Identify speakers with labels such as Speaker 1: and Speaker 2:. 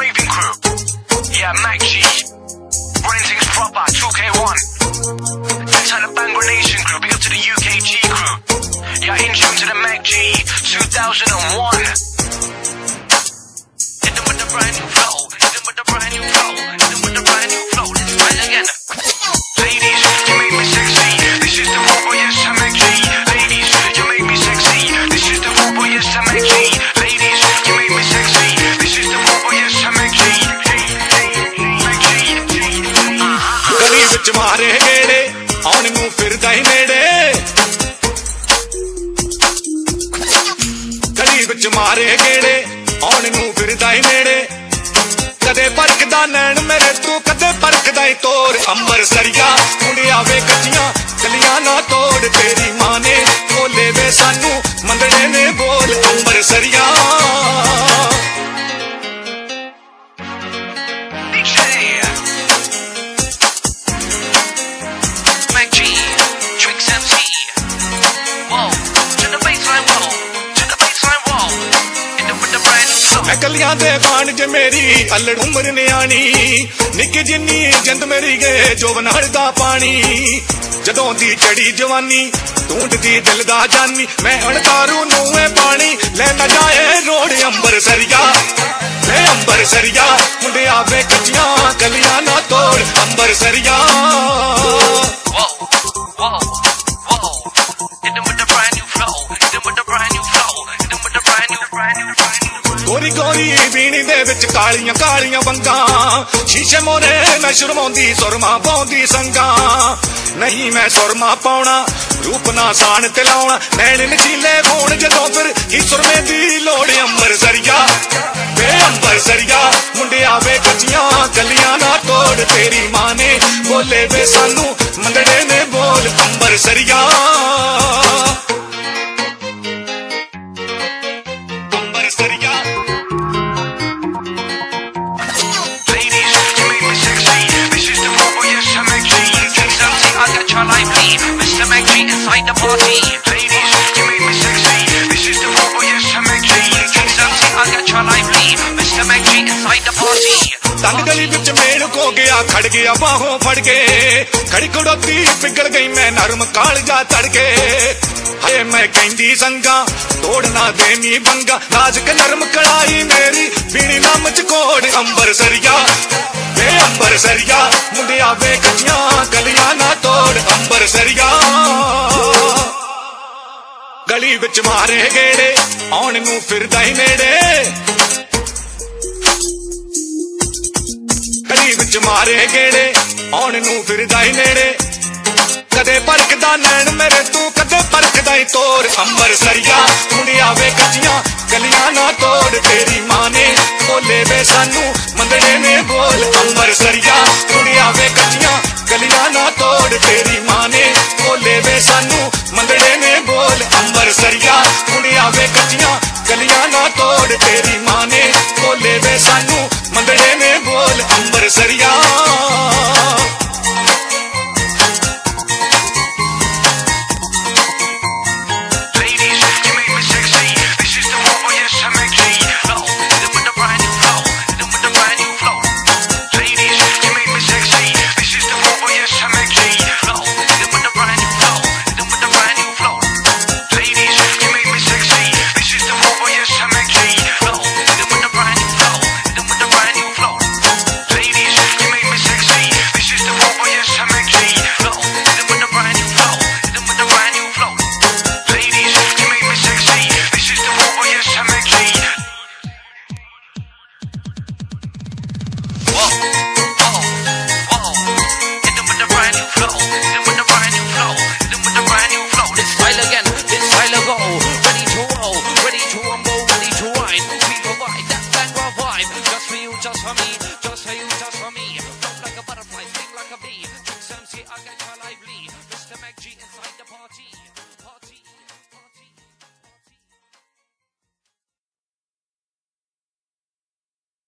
Speaker 1: raving crew. Yeah, Mac G. Running things proper, 2K1. Inside the Bangor Nation crew, big up to the UKG crew. Yeah, in tune to the Mac G, 2001. Hit them with the brand new flow, hit them with the brand new
Speaker 2: ਮਾਰੇ ਗੇੜੇ ਆਉਣ ਨੂੰ ਫਿਰਦਾ ਹੀ ਨੇੜੇ। ਗਲੀ ਵਿੱਚ ਮਾਰੇ ਗੇੜੇ ਆਉਣ ਨੂੰ ਫਿਰਦਾ ਹੀ ਨੇੜੇ। ਕਦੇ ਪਰਖਦਾ ਨੈਣ ਮੇਰੇ ਤੂੰ, ਕਦੇ ਪਰਖਦਾ ਹੀ ਤੋਰ। ਅੰਬਰ ਸਰੀਆ ਮੁੰਡਿਆ ਵੇ ਕੱਚੀਆਂ, ਗਲੀਆਂ ਨਾ ਤੋੜ ਤੇਰੇ। ਕਲੀਆਂ ਦੇ ਬਾਣ ਚ ਮੇਰੀ ਅਲੜ ਉਮਰ ਨਿਆਣੀ। ਨਿੱਕੀ ਜਿੰਨੀ ਜਿੰਦ ਮੇਰੀ ਗਏ ਜੋ ਦਾ ਪਾਣੀ। ਜਦੋਂ ਦੀ ਚੜੀ ਜਵਾਨੀ ਢੂੰਡਦੀ ਦਿਲ ਦਾ ਜਾਨੀ। ਮੈਂ ਅਣਤਾਰੂ ਨੂੰ ਏ ਪਾਣੀ ਲੈ ਨਾ ਜਾਏ ਰੋੜ ਅੰਬਰ ਸਰੀਆ ਵੇ ਅੰਬਰ ਸਰੀਆ ਮੁੰਡਿਆ ਵੇ ਕੱਚੀਆਂ ਕਲੀਆਂ ਨਾ ਤੋੜ ਅੰਬਰ ਸਰੀਆ ਵਿੱਚ ਕਾਲੀਆਂ ਕਾਲੀਆਂ ਵੰਗਾਂ। ਸ਼ੀਸ਼ੇ ਮੋਰੇ ਮੈਂ ਸ਼ਰਮਾਉਂਦੀ, ਸੁਰਮਾ ਪਾਉਂਦੀ ਸੰਗਾਂ। ਨਹੀਂ ਮੈਂ ਸੁਰਮਾ ਪਾਉਣਾ, ਰੂਪ ਨਾ ਸਾਣ ਤੇ ਲਾਉਣਾ। ਨੈਣ ਨਚੀਲੇ ਹੋਣ ਜਦੋਂ ਫਿਰ ਕੀ ਸੁਰਮੇ ਦੀ ਲੋੜ ਅੰਬਰ ਸਰੀਆ ਵੇ ਅੰਬਰ ਸਰੀਆ ਮੁੰਡਿਆ ਵੇ ਕੱਚੀਆਂ ਗਲੀਆਂ ਨਾ ਤੋੜ ਤੇਰੀ ਮਾਂ ਨੇ। ਬੋਲੇ ਵੇ ਸਾਨੂੰ ਮੰਦੜੇ ਨੇ ਬੋਲ ਅੰਬਰ ਸਰੀਆ ਅੰਬਰ ਸਰੀਆ
Speaker 1: the party. Ladies, you make me sexy. This is the Robo, oh yes, I'm Mac G. Tricks MC, I got your lively. Mr. Mac inside the party.
Speaker 2: ਤੰਗ ਗਲੀ ਵਿੱਚ ਮੇਲ ਕੋ ਗਿਆ ਖੜ ਗਿਆ ਬਾਹੋਂ ਫੜ ਕੇ ਖੜੀ ਖੜੋਤੀ ਪਿਗਲ ਗਈ ਮੈਂ ਨਰਮ ਕਾਲਜਾ ਤੜ ਕੇ ਹਾਏ ਮੈਂ ਕਹਿੰਦੀ ਸੰਗਾ ਤੋੜਨਾ ਨਾ ਦੇਵੀਂ ਬੰਗਾ ਨਾਜ਼ਕ ਨਰਮ ਕੜਾਈ ਮੇਰੀ ਪੀਣੀ ਨਮ ਚ ਕੋੜ ਅੰਬਰ ਸਰੀਆ ਵੇ ਅੰਬਰ ਸਰੀਆ ਮੁੰਡਿਆ ਵੇ ਕੱਚੀਆਂ ਗਲੀਆਂ ਨਾ ਤੋੜ ਅੰਬਰ ਸਰੀਆ ਗਲੀ ਵਿੱਚ ਮਾਰੇ ਗੇੜੇ, ਆਉਣ ਨੂੰ ਫਿਰਦਾ ਹੀ ਨੇੜੇ। ਗਲੀ ਵਿੱਚ ਮਾਰੇ ਗੇੜੇ, ਆਉਣ ਨੂੰ ਫਿਰਦਾ ਹੀ ਨੇੜੇ। ਕਦੇ ਪਰਖਦਾ ਨੈਣ ਮੇਰੇ ਤੂੰ, ਕਦੇ ਪਰਖਦਾ ਹੀ ਤੋਰ। ਅੰਬਰ ਸਰੀਆ ਮੁੰਡਿਆ ਵੇ ਕੱਚੀਆਂ ਗਲੀਆਂ ਨਾ ਤੋੜ। ਤੇਰੀ ਮਾਂ ਨੇ ਬੋਲੇ ਵੇ ਸਾਨੂੰ, ਮੰਦੜੇ ਨੇ ਬੋਲ। ਅੰਬਰ ਸਰੀਆ ਮੁੰਡਿਆ ਵੇ ਕੱਚੀਆਂ ਗਲੀਆਂ ਨਾ ਤੋੜ। ਤੇਰੀ ਮਾਂ ਨੇ ਬੋਲੇ ਵੇ ਸਾਨੂੰ, ਮੰਦੜੇ ਨੇ ਬੋਲ।
Speaker 1: to make king. for me.